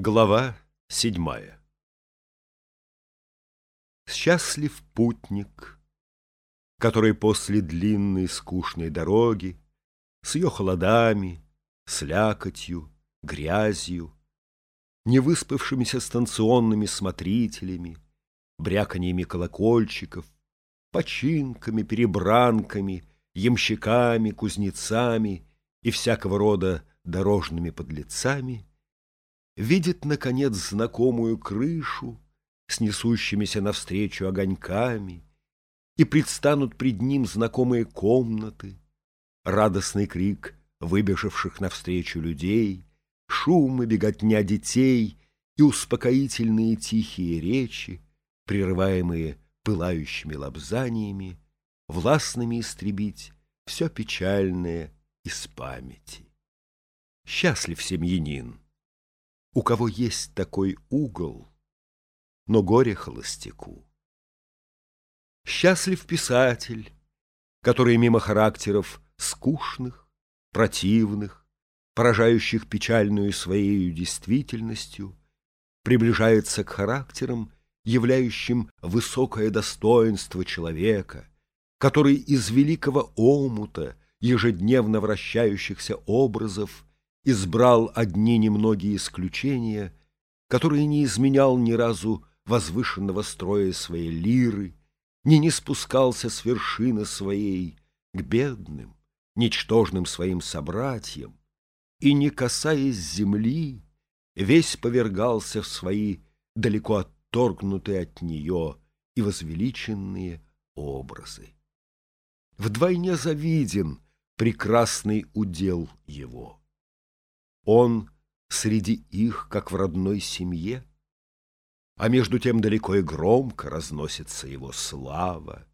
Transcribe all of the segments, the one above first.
Глава седьмая. Счастлив путник, который после длинной скучной дороги С ее холодами, слякотью, грязью, Невыспавшимися станционными смотрителями, Бряканьями колокольчиков, Починками, перебранками, Ямщиками, кузнецами И всякого рода дорожными подлецами — видит, наконец, знакомую крышу с несущимися навстречу огоньками, и предстанут пред ним знакомые комнаты, радостный крик выбежавших навстречу людей, шум и беготня детей и успокоительные тихие речи, прерываемые пылающими лобзаниями, властными истребить все печальное из памяти. Счастлив семьянин! У кого есть такой угол, но горе холостяку. Счастлив писатель, который мимо характеров скучных, противных, поражающих печальную своей действительностью, приближается к характерам, являющим высокое достоинство человека, который из великого омута ежедневно вращающихся образов избрал одни немногие исключения, которые не изменял ни разу возвышенного строя своей лиры, ни не спускался с вершины своей к бедным, ничтожным своим собратьям, и, не касаясь земли, весь повергался в свои далеко отторгнутые от нее и возвеличенные образы. Вдвойне завиден прекрасный удел его. Он среди их, как в родной семье, А между тем далеко и громко разносится его слава.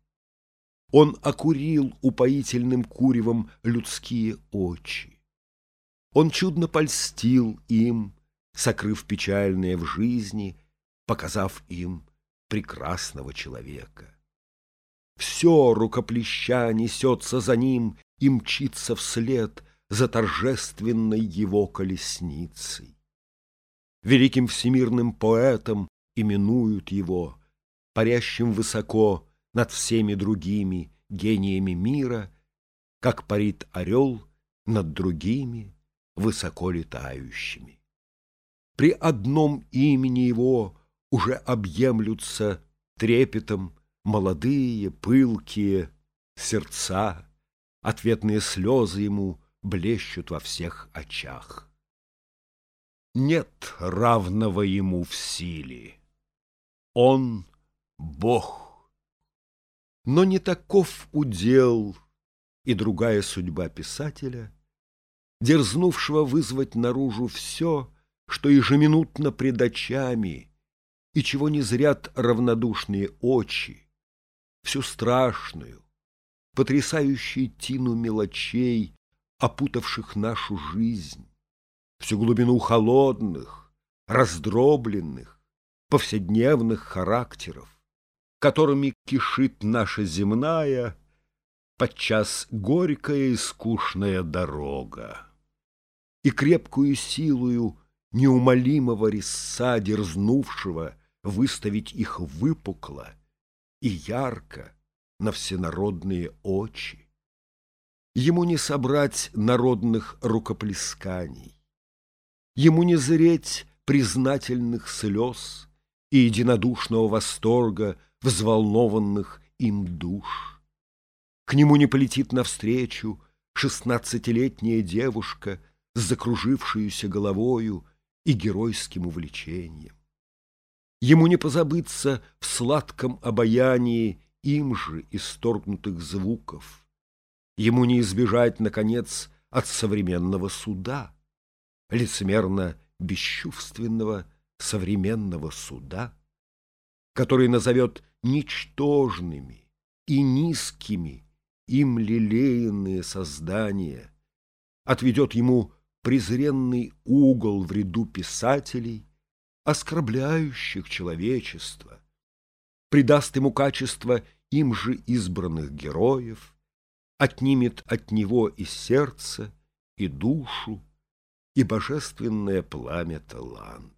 Он окурил упоительным куревом людские очи. Он чудно польстил им, сокрыв печальное в жизни, показав им прекрасного человека. Все рукоплеща несется за ним и мчится вслед — за торжественной его колесницей. Великим всемирным поэтом именуют его, парящим высоко над всеми другими гениями мира, как парит орел над другими высоко летающими. При одном имени его уже объемлются трепетом молодые, пылкие сердца, ответные слезы ему блещут во всех очах. Нет равного ему в силе. Он — Бог. Но не таков удел и другая судьба писателя, дерзнувшего вызвать наружу все, что ежеминутно пред очами и чего не зрят равнодушные очи, всю страшную, потрясающую тину мелочей, опутавших нашу жизнь, всю глубину холодных, раздробленных, повседневных характеров, которыми кишит наша земная, подчас горькая и скучная дорога. И крепкую силою неумолимого резца, дерзнувшего выставить их выпукло и ярко на всенародные очи. Ему не собрать народных рукоплесканий, Ему не зреть признательных слез И единодушного восторга Взволнованных им душ. К нему не полетит навстречу Шестнадцатилетняя девушка С закружившуюся головою И геройским увлечением. Ему не позабыться в сладком обаянии Им же исторгнутых звуков — Ему не избежать, наконец, от современного суда, лицемерно бесчувственного современного суда, который назовет ничтожными и низкими им лелеянные создания, отведет ему презренный угол в ряду писателей, оскорбляющих человечество, придаст ему качество им же избранных героев, отнимет от него и сердце, и душу, и божественное пламя таланта.